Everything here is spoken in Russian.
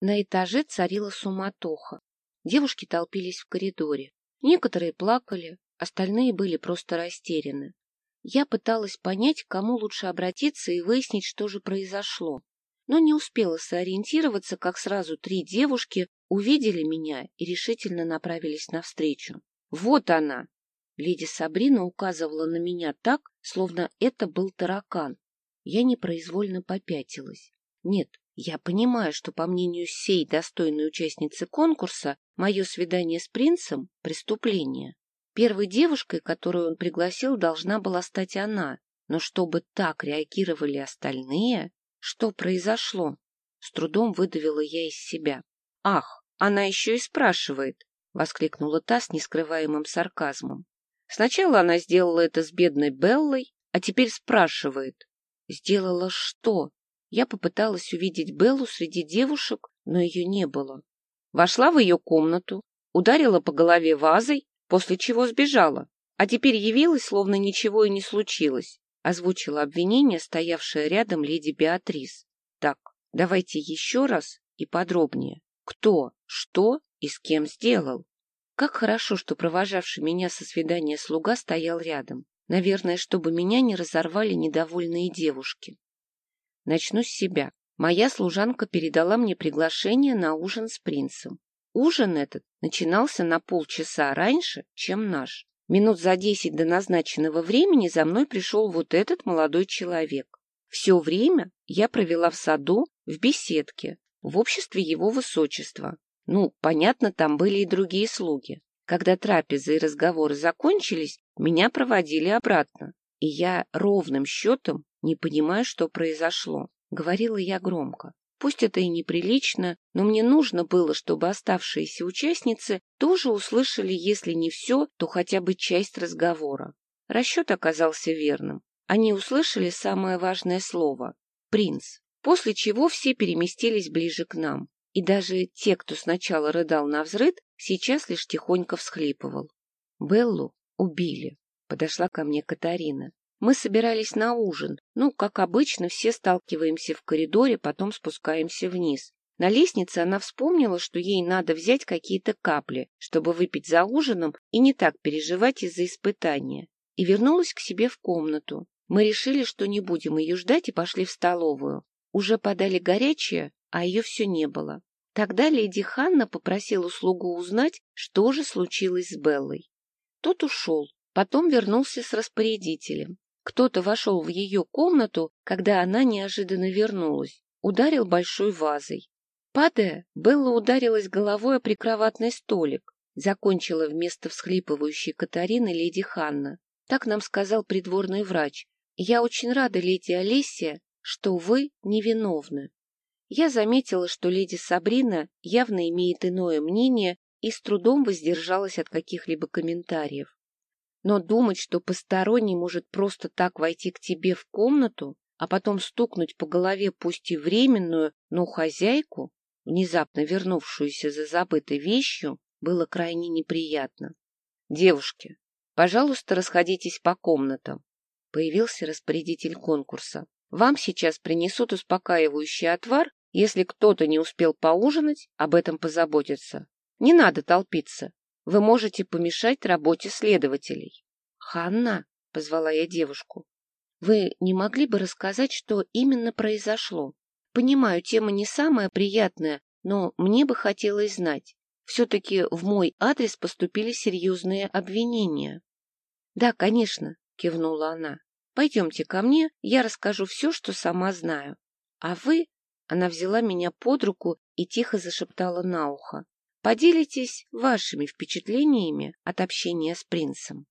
На этаже царила суматоха. Девушки толпились в коридоре. Некоторые плакали, остальные были просто растеряны. Я пыталась понять, к кому лучше обратиться и выяснить, что же произошло. Но не успела сориентироваться, как сразу три девушки увидели меня и решительно направились навстречу. «Вот она!» Леди Сабрина указывала на меня так, словно это был таракан. Я непроизвольно попятилась. Нет, я понимаю, что, по мнению сей достойной участницы конкурса, мое свидание с принцем — преступление. Первой девушкой, которую он пригласил, должна была стать она. Но чтобы так реагировали остальные, что произошло? С трудом выдавила я из себя. «Ах, она еще и спрашивает!» — воскликнула та с нескрываемым сарказмом. Сначала она сделала это с бедной Беллой, а теперь спрашивает. Сделала что? Я попыталась увидеть Беллу среди девушек, но ее не было. Вошла в ее комнату, ударила по голове вазой, после чего сбежала, а теперь явилась, словно ничего и не случилось, озвучила обвинение, стоявшая рядом леди Беатрис. Так, давайте еще раз и подробнее. Кто, что и с кем сделал? Как хорошо, что провожавший меня со свидания слуга стоял рядом. Наверное, чтобы меня не разорвали недовольные девушки. Начну с себя. Моя служанка передала мне приглашение на ужин с принцем. Ужин этот начинался на полчаса раньше, чем наш. Минут за десять до назначенного времени за мной пришел вот этот молодой человек. Все время я провела в саду, в беседке, в обществе его высочества. Ну, понятно, там были и другие слуги. Когда трапезы и разговоры закончились, меня проводили обратно. И я ровным счетом не понимаю, что произошло. Говорила я громко. Пусть это и неприлично, но мне нужно было, чтобы оставшиеся участницы тоже услышали, если не все, то хотя бы часть разговора. Расчет оказался верным. Они услышали самое важное слово — «принц», после чего все переместились ближе к нам. И даже те, кто сначала рыдал на взрыд, сейчас лишь тихонько всхлипывал. Беллу убили. Подошла ко мне Катарина. Мы собирались на ужин. Ну, как обычно, все сталкиваемся в коридоре, потом спускаемся вниз. На лестнице она вспомнила, что ей надо взять какие-то капли, чтобы выпить за ужином и не так переживать из-за испытания. И вернулась к себе в комнату. Мы решили, что не будем ее ждать, и пошли в столовую. Уже подали горячее, а ее все не было. Тогда леди Ханна попросила слугу узнать, что же случилось с Беллой. Тот ушел, потом вернулся с распорядителем. Кто-то вошел в ее комнату, когда она неожиданно вернулась, ударил большой вазой. Падая, Белла ударилась головой о прикроватный столик, закончила вместо всхлипывающей Катарины леди Ханна. Так нам сказал придворный врач. Я очень рада, леди Олесия, что вы невиновны. Я заметила, что леди Сабрина явно имеет иное мнение и с трудом воздержалась от каких-либо комментариев. Но думать, что посторонний может просто так войти к тебе в комнату, а потом стукнуть по голове пусть и временную, но хозяйку, внезапно вернувшуюся за забытой вещью, было крайне неприятно. «Девушки, пожалуйста, расходитесь по комнатам», — появился распорядитель конкурса. «Вам сейчас принесут успокаивающий отвар, если кто-то не успел поужинать, об этом позаботиться. Не надо толпиться, вы можете помешать работе следователей. — Ханна, — позвала я девушку, — вы не могли бы рассказать, что именно произошло? Понимаю, тема не самая приятная, но мне бы хотелось знать. Все-таки в мой адрес поступили серьезные обвинения. — Да, конечно, — кивнула она. — Пойдемте ко мне, я расскажу все, что сама знаю. А вы... Она взяла меня под руку и тихо зашептала на ухо. Поделитесь вашими впечатлениями от общения с принцем.